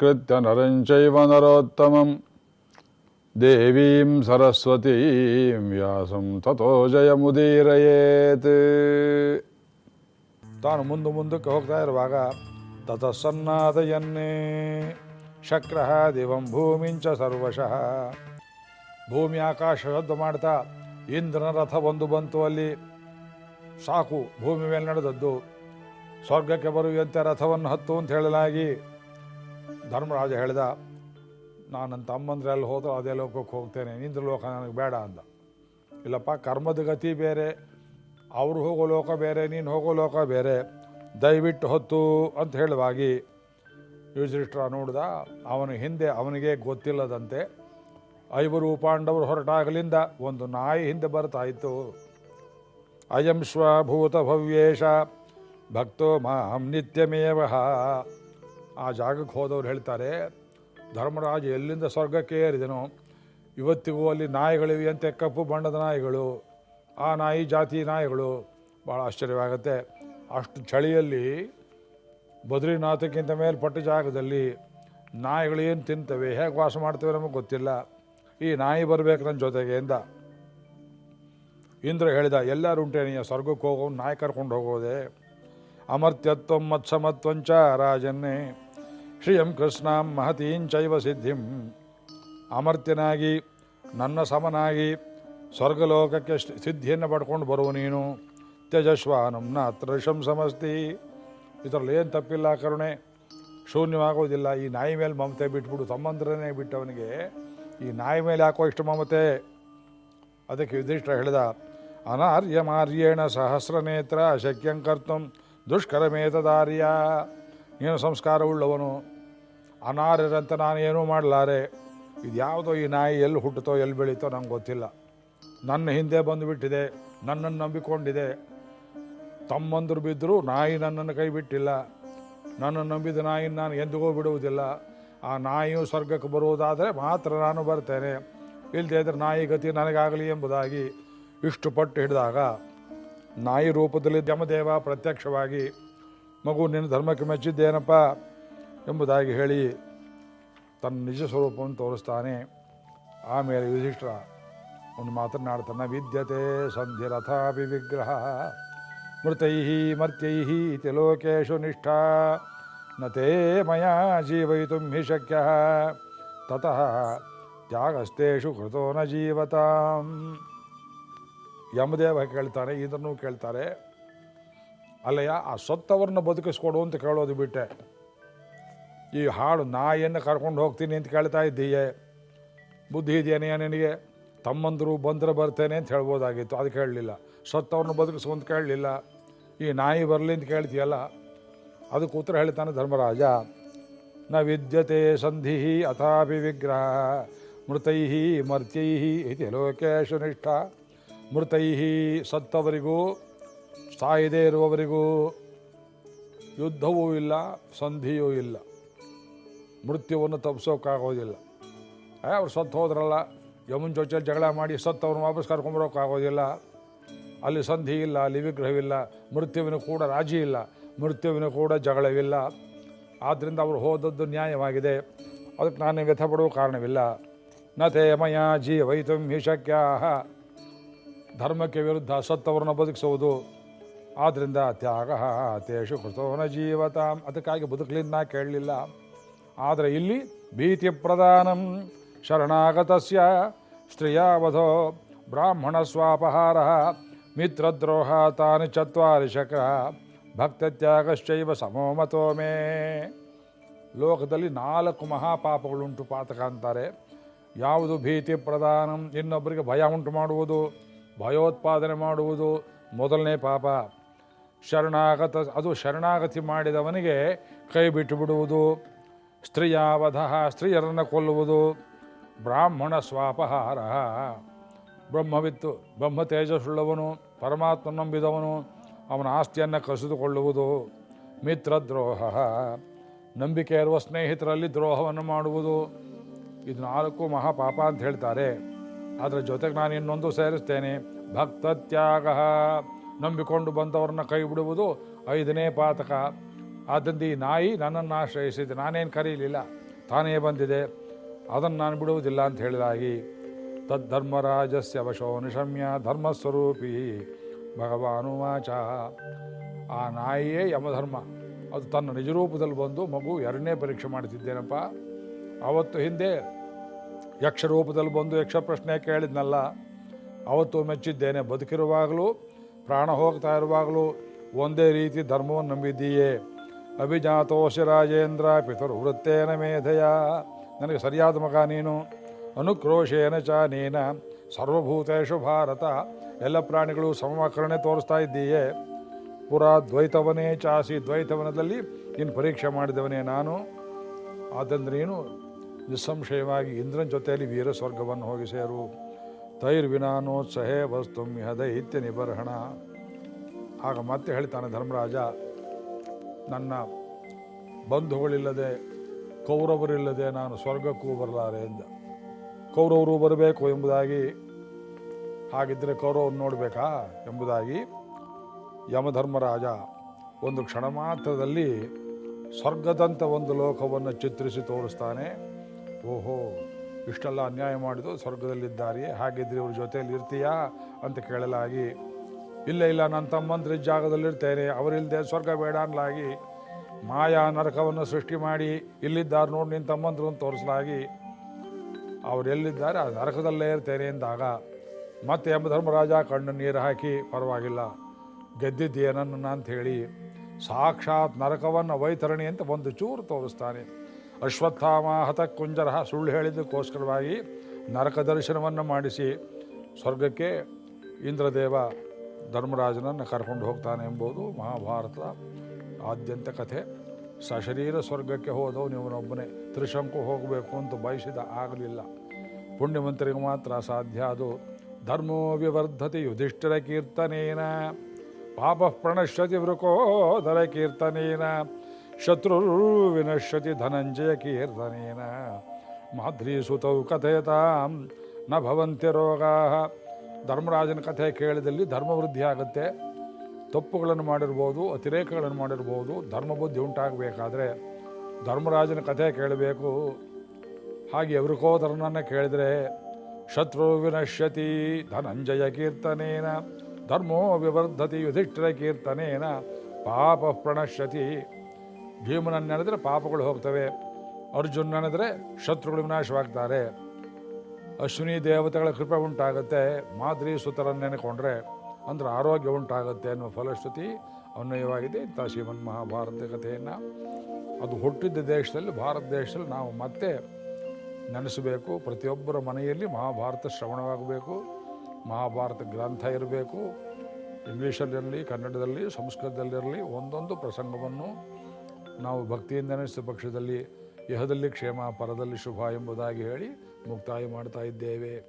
ನಮಸ್ಕೃತ್ಯ ನರಂ ಚೈವ ನರೋತ್ತಮಂ ದೇವೀಂ ಸರಸ್ವತೀಂ ವ್ಯಾಸಂ ತಥೋ ಜಯಮುದೀರಯೇತ್ ತಾನು ಮುಂದೆ ಮುಂದಕ್ಕೆ ಹೋಗ್ತಾ ಇರುವಾಗ ತತಸ್ಸನ್ನಾದಯನ್ನೇ ಶಕ್ರ ದಿವಂ ಭೂಮಿಂಚ ಸರ್ವಶಃ। ಭೂಮಿ ಆಕಾಶ ಶಬ್ದ ಮಾಡ್ತಾ ಇಂದ್ರನ ರಥ ಒಂದು ಬಂತು ಅಲ್ಲಿ। ಸಾಕು ಭೂಮಿ ಮೇಲೆ ನಡೆದದ್ದು। ಸ್ವರ್ಗಕ್ಕೆ ಬರುವಂತೆ ರಥವನ್ನು ಹತ್ತು ಅಂತ ಹೇಳಲಾಗಿ ಧರ್ಮರಾಜ ಹೇಳ್ದ, ನಾನು ನನ್ನ ತಮ್ಮಂದ್ರಲ್ಲಿ ಹೋದ್ರೆ ಅದೇ ಲೋಕಕ್ಕೆ ಹೋಗ್ತೇನೆ ನಿಂದ್ರ ಲೋಕ ನನಗೆ ಬೇಡ ಅಂದ. ಇಲ್ಲಪ್ಪ, ಕರ್ಮದ ಗತಿ ಬೇರೆ, ಅವರು ಹೋಗೋ ಲೋಕ ಬೇರೆ, ನೀನು ಹೋಗೋ ಲೋಕ ಬೇರೆ. ದಯವಿಟ್ಟು ಹೊತ್ತು, ಅಂತ ಹೇಳುವಾಗಿ ಯುಧಿಷ್ಠಿರ ನೋಡ್ದ, ಅವನ ಹಿಂದೆ ಅವನಿಗೆ ಗೊತ್ತಿಲ್ಲದಂತೆ ಐವರು ಪಾಂಡವರು ಹೊರಟಾಗಲಿಂದ ಒಂದು ನಾಯಿ ಹಿಂದೆ ಬರ್ತಾ ಇತ್ತು ಅಯಂ ಸ್ವಭೂತ ಭವ್ಯೇಶ, ಭಕ್ತೋ ಮಾಂ ನಿತ್ಯಮೇವ. ಆ ಜಾಗಕ್ಕೆ ಹೋದವ್ರು ಹೇಳ್ತಾರೆ, ಧರ್ಮರಾಜ, ಎಲ್ಲಿಂದ ಸ್ವರ್ಗಕ್ಕೆ ಏರಿದನೋ? ಇವತ್ತಿಗೂ ಅಲ್ಲಿ ನಾಯಿಗಳಿವೆ ಅಂತ, ಕಪ್ಪು ಬಣ್ಣದ ನಾಯಿಗಳು. ಆ ನಾಯಿ ಜಾತಿ ನಾಯಿಗಳು. ಭಾಳ ಆಶ್ಚರ್ಯವಾಗುತ್ತೆ. ಅಷ್ಟು ಚಳಿಯಲ್ಲಿ ಬದ್ರಿನಾಥಕ್ಕಿಂತ ಮೇಲ್ಪಟ್ಟ ಜಾಗದಲ್ಲಿ ನಾಯಿಗಳು ಏನು ತಿಂತವೆ, ಹೇಗೆ ವಾಸ ಮಾಡ್ತವೆ ನಮಗೆ ಗೊತ್ತಿಲ್ಲ. ಈ ನಾಯಿ ಬರಬೇಕು ನನ್ನ ಜೊತೆಗೆ ಎಂದ. ಇಂದ್ರ ಹೇಳಿದ, ಎಲ್ಲರೂ ಉಂಟೇನೆಯ ಸ್ವರ್ಗಕ್ಕೆ ಹೋಗೋ, ನಾಯಿ ಕರ್ಕೊಂಡು ಹೋಗೋದೆ. ಅಮರ್ತ್ಯತ್ವ ಮತ್ಸಮತ್ವಂಚ ರಾಜನ್ನೇ. ಶ್ರೀಯಂ ಕೃಷ್ಣಾಂ ಮಹತೀಂ ಚೈವ ಸಿದ್ಧಿಂ. ಅಮರ್ತ್ಯನಾಗಿ, ನನ್ನ ಸಮನಾಗಿ, ಸ್ವರ್ಗಲೋಕಕ್ಕೆ ಸಿದ್ಧಿಯನ್ನು ಪಡ್ಕೊಂಡು ಬರುವ ನೀನು. ತ್ಯಜಸ್ವಾನಂ ನಾತ್ರ ಸಮಸ್ತಿ. ಇದರಲ್ಲಿ ಏನು ತಪ್ಪಿಲ್ಲ ಕರುಣೆ. ಶೂನ್ಯವಾಗೋದಿಲ್ಲ. ಈ ನಾಯಿ ಮೇಲೆ ಮಮತೆ ಬಿಟ್ಬಿಡು. ತಮ್ಮಂದ್ರನೇ ಬಿಟ್ಟವನಿಗೆ ಈ ನಾಯಿ ಮೇಲೆ ಯಾಕೋ ಇಷ್ಟು ಮಮತೆ? ಅದಕ್ಕೆ ಯುಧಿಷ್ಠ ಹೇಳಿದ, ಅನಾರ್ಯಮಾರ್ಯೇಣ ಸಹಸ್ರನೇತ್ರ ಅಶಕ್ಯಂ ಕರ್ತಂ. ದುಷ್ಕರಮೇತದಾರ್ಯ ನೀನು ಸಂಸ್ಕಾರವುಳ್ಳವನು ಅನಾರ್ಯರಂತ ನಾನು ಏನೂ ಮಾಡಲಾರೆ. ಇದು ಯಾವುದೋ ಈ ನಾಯಿ ಎಲ್ಲಿ ಹುಟ್ಟುತ್ತೋ, ಎಲ್ಲಿ ಬೆಳೀತೋ ನಂಗೆ ಗೊತ್ತಿಲ್ಲ. ನನ್ನ ಹಿಂದೆ ಬಂದುಬಿಟ್ಟಿದೆ, ನನ್ನನ್ನು ನಂಬಿಕೊಂಡಿದೆ. ತಮ್ಮಂದರು ಬಿದ್ದರೂ ನಾಯಿ ನನ್ನನ್ನು ಕೈ ಬಿಟ್ಟಿಲ್ಲ ನನ್ನನ್ನು ನಂಬಿದ ನಾಯಿ ನಾನು ಎಂದಿಗೂ ಬಿಡುವುದಿಲ್ಲ. ಆ ನಾಯಿಯು ಸ್ವರ್ಗಕ್ಕೆ ಬರುವುದಾದರೆ ಮಾತ್ರ ನಾನು ಬರ್ತೇನೆ. ಇಲ್ಲದೇ ಇದ್ರೆ ನಾಯಿ ಗತಿ ನನಗಾಗಲಿ ಎಂಬುದಾಗಿ ಇಷ್ಟು ಪಟ್ಟು ಹಿಡಿದಾಗ ನಾಯಿ ರೂಪದಲ್ಲಿ ಯಮದೇವ ಪ್ರತ್ಯಕ್ಷವಾಗಿ ಮಗು ನಿನ್ನ ಧರ್ಮಕ್ಕೆ ಮೆಚ್ಚಿದ್ದೇನಪ್ಪ ಎಂಬುದಾಗಿ ಹೇಳಿ ತನ್ನ ನಿಜ ಸ್ವರೂಪವನ್ನು ತೋರಿಸ್ತಾನೆ. ಆಮೇಲೆ ಯುಧಿಷ್ಠ ಒಂದು ಮಾತನಾಡ್ತಾನೆ ವಿದ್ಯತೆ ಸಂಧಿರಥಾಪಿ ವಿಗ್ರಹ, ಮೃತೈಹಿ ಮರ್ತ್ಯೈಹಿ ಇತಿ ಲೋಕೇಶು ನಿಷ್ಠಾ ನತೇ ಮಯಾ ಜೀವಯಿತು ಹಿ ಶಕ್ಯ, ತತಃ ತ್ಯಾಗಸ್ತೇಷು ಕೃತೋ ನ ಜೀವತಾಂ. ಯಮದೇವ ಕೇಳ್ತಾನೆ ಇದನ್ನು ಕೇಳ್ತಾರೆ, ಅಲ್ಲಯ್ಯ, ಆ ಸ್ವತ್ತವ್ರನ್ನ ಬದುಕಿಸ್ಕೊಡು ಅಂತ ಕೇಳೋದು ಬಿಟ್ಟೆ. ಈ ಹಾಡು ನಾಯಿಯನ್ನು ಕರ್ಕೊಂಡು ಹೋಗ್ತೀನಿ ಅಂತ ಕೇಳ್ತಾ ಇದ್ದೀಯೆ. ಬುದ್ಧಿ ಇದೆಯೇ ನಿನಗೆ? ತಮ್ಮಂದರು ಬಂದರೆ ಬರ್ತೇನೆ ಅಂತ ಹೇಳ್ಬೋದಾಗಿತ್ತು, ಅದು ಕೇಳಲಿಲ್ಲ. ಸತ್ತವ್ರನ್ನ ಬದುಕಿಸು ಅಂತ ಕೇಳಲಿಲ್ಲ. ಈ ನಾಯಿ ಬರಲಿ ಅಂತ ಕೇಳ್ತೀಯಲ್ಲ, ಅದಕ್ಕೆ ಉತ್ತರ ಹೇಳ್ತಾನೆ ಧರ್ಮರಾಜ. ನ ವಿದ್ಯತೆ ಸಂಧಿ ಅಥಾಪಿ ವಿಗ್ರಹ ಮೃತೈ ಮರ್ತ್ಯೈ ಇತಿ ಲೋಕೇಶು ನಿಷ್ಠ ಮೃತೈ ಸತ್ತವರಿಗೂ ಸಾಯದೇ ಇರುವವರಿಗೂ ಯುದ್ಧವೂ ಇಲ್ಲ ಸಂಧಿಯೂ ಇಲ್ಲ. ಮೃತ್ಯುವನ್ನು ತಪ್ಪಿಸೋಕ್ಕಾಗೋದಿಲ್ಲ. ಏ, ಅವ್ರು ಸತ್ತು ಹೋದ್ರಲ್ಲ ಯಮುನ್ ಜೊತೆಲಿ ಜಗಳ ಮಾಡಿ ಸತ್ತವ್ರನ್ನ ವಾಪಸ್ ಕರ್ಕೊಂಬರೋಕ್ಕಾಗೋದಿಲ್ಲ ಅಲ್ಲಿ ಸಂಧಿ ಇಲ್ಲ ಅಲ್ಲಿ ವಿಗ್ರಹವಿಲ್ಲ ಮೃತ್ಯುವಿನ ಕೂಡ ರಾಜಿ ಇಲ್ಲ ಮೃತ್ಯುವಿನ ಕೂಡ ಜಗಳವಿಲ್ಲ. ಆದ್ದರಿಂದ ಅವರು ಹೋದದ್ದು ನ್ಯಾಯವಾಗಿದೆ. ಅದಕ್ಕೆ ನಾನು ವ್ಯಥಪಡುವ ಕಾರಣವಿಲ್ಲ. ನತೆ ಮಯ ಜೀವೈತು ಹಿ ಧರ್ಮಕ್ಕೆ ವಿರುದ್ಧ ಸತ್ತವರನ್ನು ಬದುಕಿಸುವುದು. ಆದ್ದರಿಂದ ತ್ಯಾಗ ತೇಷು ಕೃತೋನ ಜೀವತಾಂ. ಅದಕ್ಕಾಗಿ ಬದುಕಲಿಂದ ನಾ ಕೇಳಲಿಲ್ಲ. ಆದರೆ ಇಲ್ಲಿ ಭೀತಿ ಪ್ರಧಾನಂ. ಶರಣಾಗತಸ್ಯ ಸ್ತ್ರೀಯಾವಧೋ ಬ್ರಾಹ್ಮಣ ಸ್ವಾಪಹಾರ. ಮಿತ್ರದ್ರೋಹ ತಾನಿ ಚತ್ವಾರಿ ಶಕ. ಭಕ್ತತ್ಯಾಗಶ್ಚೈವ ಸಮೋಮತೋ ಮೇ. ಲೋಕದಲ್ಲಿ ನಾಲ್ಕು ಮಹಾಪಾಪಗಳುಂಟು ಪಾತಕ ಅಂತಾರೆ. ಯಾವುದು ಭೀತಿ ಪ್ರಧಾನಂ. ಇನ್ನೊಬ್ಬರಿಗೆ ಭಯ ಉಂಟು ಮಾಡುವುದು. ಭಯೋತ್ಪಾದನೆ ಮಾಡುವುದು ಮೊದಲನೇ ಪಾಪ. ಶರಣಾಗತ, ಅದು ಶರಣಾಗತಿ ಮಾಡಿದವನಿಗೆ ಕೈ ಬಿಟ್ಟು ಬಿಡುವುದು. ಸ್ತ್ರೀಯಾವಧ ಸ್ತ್ರೀಯರನ್ನು ಕೊಲ್ಲುವುದು. ಬ್ರಾಹ್ಮಣ ಸ್ವಾಪಹಾರ. ಬ್ರಹ್ಮವಿತ್ತು, ಬ್ರಹ್ಮ ತೇಜಸ್ಸುಳ್ಳವನು, ಪರಮಾತ್ಮ ನಂಬಿದವನು, ಅವನ ಆಸ್ತಿಯನ್ನು ಕಸಿದುಕೊಳ್ಳುವುದು. ಮಿತ್ರದ್ರೋಹ ನಂಬಿಕೆ ಇರುವ ಸ್ನೇಹಿತರಲ್ಲಿ ದ್ರೋಹವನ್ನು ಮಾಡುವುದು. ಇದು ನಾಲ್ಕು ಮಹಾಪಾಪ ಅಂತ ಹೇಳ್ತಾರೆ. ಅದರ ಜೊತೆಗೆ ನಾನು ಇನ್ನೊಂದು ಸೇರಿಸ್ತೇನೆ. ಭಕ್ತ ತ್ಯಾಗ ನಂಬಿಕೊಂಡು ಬಂದವ್ರನ್ನ ಕೈ ಬಿಡುವುದು ಐದನೇ ಪಾತಕ. ಆದ್ದರಿಂದ ಈ ನಾಯಿ ನನ್ನನ್ನು ಆಶ್ರಯಿಸಿದೆ. ನಾನೇನು ಕರೀಲಿಲ್ಲ. ತಾನೇ ಬಂದಿದೆ. ಅದನ್ನು ನಾನು ಬಿಡುವುದಿಲ್ಲ ಅಂತ ಹೇಳಿದಾಗಿ. ತದ್ಧರ್ಮರಾಜಸ್ಯ ವಶೋ ನಿಶಮ್ಯ ಧರ್ಮಸ್ವರೂಪಿ ಭಗವಾನುವಾಚ. ಆ ನಾಯಿಯೇ ಯಮಧರ್ಮ. ಅದು ತನ್ನ ನಿಜರೂಪದಲ್ಲಿ ಬಂದು ಮಗು ಎರಡನೇ ಪರೀಕ್ಷೆ ಮಾಡ್ತಿದ್ದೇನಪ್ಪ. ಅವತ್ತು ಹಿಂದೆ ಯಕ್ಷ ರೂಪದಲ್ಲಿ ಬಂದು ಯಕ್ಷ ಪ್ರಶ್ನೆ ಕೇಳಿದ್ನಲ್ಲ, ಅವತ್ತು ಮೆಚ್ಚಿದ್ದೇನೆ. ಬದುಕಿರುವಾಗಲೂ, ಪ್ರಾಣ ಹೋಗ್ತಾ ಇರುವಾಗಲೂ ಒಂದೇ ರೀತಿ ಧರ್ಮವನ್ನು ನಂಬಿದ್ದೀಯೇ. ಅಭಿಜಾತೋಶಿ ರಾಜೇಂದ್ರ ಪಿತರು ವೃತ್ತೇನ ಮೇಧಯ. ನನಗೆ ಸರಿಯಾದ ಮಗ ನೀನು. ಅನುಕ್ರೋಶೇನ ಚ ನೀನ. ಸರ್ವಭೂತೇಶು ಭಾರತ. ಎಲ್ಲ ಪ್ರಾಣಿಗಳು ಸಮಕರಣೆ ತೋರಿಸ್ತಾ ಇದ್ದೀಯೇ. ಪುರ ದ್ವೈತವನೇ ಚಾಸಿ ದ್ವೈತವನದಲ್ಲಿ ಇನ್ನು ಪರೀಕ್ಷೆ ಮಾಡಿದವನೇ ನಾನು. ಆದ್ದರಿಂದ ನೀನು ನಿಸ್ಸಂಶಯವಾಗಿ ಇಂದ್ರನ ಜೊತೆಯಲ್ಲಿ ವೀರ ಸ್ವರ್ಗವನ್ನು ಹೋಗಿ ಸೇರು. ತೈರ್ವಿನಾನೋತ್ಸಹೇ ವಸ್ತು ಇಹ ದೈತ್ಯ ನಿಬರ್ಹಣ. ಆಗ ಮತ್ತೆ ಹೇಳ್ತಾನೆ ಧರ್ಮರಾಜ, ನನ್ನ ಬಂಧುಗಳಿಲ್ಲದೆ, ಕೌರವರಿಲ್ಲದೆ ನಾನು ಸ್ವರ್ಗಕ್ಕೂ ಬರಲಾರೆ ಎಂದ. ಕೌರವರು ಬರಬೇಕು ಎಂಬುದಾಗಿ ಹಾಗಿದ್ದರೆ ಕೌರವನ್ನು ನೋಡಬೇಕಾ ಎಂಬುದಾಗಿ ಯಮಧರ್ಮರಾಜ ಒಂದು ಕ್ಷಣ ಮಾತ್ರದಲ್ಲಿ ಸ್ವರ್ಗದಂಥ ಒಂದು ಲೋಕವನ್ನು ಚಿತ್ರಿಸಿ ತೋರಿಸ್ತಾನೆ. ಓಹೋ, ಇಷ್ಟೆಲ್ಲ ಅನ್ಯಾಯ ಮಾಡಿದ್ರು ಸ್ವರ್ಗದಲ್ಲಿದ್ದಾರೆ ಹಾಗಿದ್ರೆ ಇವ್ರ ಜೊತೆಯಲ್ಲಿ ಇರ್ತೀಯಾ ಅಂತ ಕೇಳಲಾಗಿ, ಇಲ್ಲ ಇಲ್ಲ, ನನ್ನ ತಮ್ಮಂದ್ರ ಜಾಗದಲ್ಲಿರ್ತೇನೆ ಅವರಿಲ್ಲದೆ ಸ್ವರ್ಗ ಬೇಡ ಅನ್ಲಾಗಿ, ಮಾಯಾ ನರಕವನ್ನು ಸೃಷ್ಟಿ ಮಾಡಿ ಇಲ್ಲಿದ್ದಾರೆ ನೋಡಿ ನಿನ್ನ ತಮ್ಮಂದ್ರು ಅಂತ ತೋರಿಸಲಾಗಿ, ಅವ್ರು ಎಲ್ಲಿದ್ದಾರೆ? ಆ ನರಕದಲ್ಲೇ ಇರ್ತೇನೆ ಎಂದಾಗ ಮತ್ತೆ ಎಂಬ ಧರ್ಮರಾಜ ಕಣ್ಣು ನೀರು ಹಾಕಿ, ಪರವಾಗಿಲ್ಲ ಗೆದ್ದಿದ್ದೇನನ್ನ ಅಂತ ಹೇಳಿ, ಸಾಕ್ಷಾತ್ ನರಕವನ್ನು ವೈತರಣಿ ಅಂತ ಒಂದು ಚೂರು ತೋರಿಸ್ತಾನೆ. ಅಶ್ವತ್ಥಾಮ ಹತಕುಂಜರ ಸುಳ್ಳು ಹೇಳಿದ್ದಕ್ಕೋಸ್ಕರವಾಗಿ ನರಕ ದರ್ಶನವನ್ನು ಮಾಡಿಸಿ ಸ್ವರ್ಗಕ್ಕೆ ಇಂದ್ರದೇವ ಧರ್ಮರಾಜನನ್ನು ಕರ್ಕೊಂಡು ಹೋಗ್ತಾನೆ ಎಂಬುದು ಮಹಾಭಾರತದ ಆದ್ಯಂತ ಕಥೆ. ಸಶರೀರ ಸ್ವರ್ಗಕ್ಕೆ ಹೋದವನು ಇವನೊಬ್ಬನೇ. ತ್ರಿಶಂಕು ಹೋಗಬೇಕು ಅಂತ ಬಯಸಿದ ಆಗಲಿಲ್ಲ. ಪುಣ್ಯವಂತರಿಗೆ ಮಾತ್ರ ಸಾಧ್ಯ ಅದು ಧರ್ಮೋ ವಿವರ್ಧತೆ ಯುಧಿಷ್ಠಿರ ಕೀರ್ತನೇನ. ಪಾಪ ಪ್ರಣಶ್ಯತಿ ವೃಕೋದರ ಕೀರ್ತನೇನ. ಶತ್ರುರು ವಿನಶ್ಯತಿ ಧನಂಜಯ ಕೀರ್ತನೇನ. ಕಥೆ ಕಥಯತಾಂ ನ ಭವಂತಿ ರೋಗಾ ಧರ್ಮರಾಜನ ಕಥೆ ಕೇಳಿದಲ್ಲಿ ಧರ್ಮವೃದ್ಧಿ ಆಗುತ್ತೆ. ತಪ್ಪುಗಳನ್ನು ಮಾಡಿರ್ಬೋದು, ಅತಿರೇಕಗಳನ್ನು ಮಾಡಿರ್ಬೋದು ಧರ್ಮಬುದ್ಧಿ ಉಂಟಾಗಬೇಕಾದ್ರೆ ಧರ್ಮರಾಜನ ಕಥೆ ಕೇಳಬೇಕು. ಹಾಗೆ ಎವರಿಕೋದರನನ್ನು ಕೇಳಿದರೆ ಶತ್ರು ವಿನಶ್ಯತಿ ಧನಂಜಯ ಕೀರ್ತನೇನ, ಧರ್ಮೋ ವಿವರ್ಧತಿ ಯುಧಿಷ್ಠಿರ ಕೀರ್ತನೇನ, ಪಾಪ ಪ್ರಣಶ್ಯತಿ ಭೀಮನನ್ನು ನೆನೆದ್ರೆ ಪಾಪಗಳು ಹೋಗ್ತವೆ. ಅರ್ಜುನ್ ನೆನೆದ್ರೆ ಶತ್ರುಗಳು ವಿನಾಶವಾಗ್ತಾರೆ. ಅಶ್ವಿನಿ ದೇವತೆಗಳ ಕೃಪೆ ಉಂಟಾಗುತ್ತೆ. ಮಾದರಿ ಸುತರನ್ನು ನೆನೆಕೊಂಡ್ರೆ ಅಂದ್ರೆ ಆರೋಗ್ಯ ಉಂಟಾಗುತ್ತೆ ಅನ್ನುವ ಫಲಶ್ರುತಿ ಅನ್ವಯವಾಗಿದೆ. ಇಂಥ ಶ್ರೀಮನ್ ಮಹಾಭಾರತ ಕಥೆಯನ್ನು ಅದು ಹುಟ್ಟಿದ್ದ ದೇಶದಲ್ಲಿ, ಭಾರತ ದೇಶದಲ್ಲಿ ನಾವು ಮತ್ತೆ ನೆನೆಸಬೇಕು. ಪ್ರತಿಯೊಬ್ಬರ ಮನೆಯಲ್ಲಿ ಮಹಾಭಾರತ ಶ್ರವಣವಾಗಬೇಕು. ಮಹಾಭಾರತ ಗ್ರಂಥ ಇರಬೇಕು. ಇಂಗ್ಲೀಷಲ್ಲಿರಲಿ ಕನ್ನಡದಲ್ಲಿ ಸಂಸ್ಕೃತದಲ್ಲಿರಲಿ ಒಂದೊಂದು ಪ್ರಸಂಗವನ್ನು ನಾವು ಭಕ್ತಿಯಿಂದ ಸುಪಕ್ಷದಲ್ಲಿ ಪಕ್ಷದಲ್ಲಿ ಇಹದಲ್ಲಿ ಕ್ಷೇಮ ಪರದಲ್ಲಿ ಶುಭ ಎಂಬುದಾಗಿ ಹೇಳಿ ಮುಕ್ತಾಯ ಮಾಡ್ತಾ ಇದ್ದೇವೆ.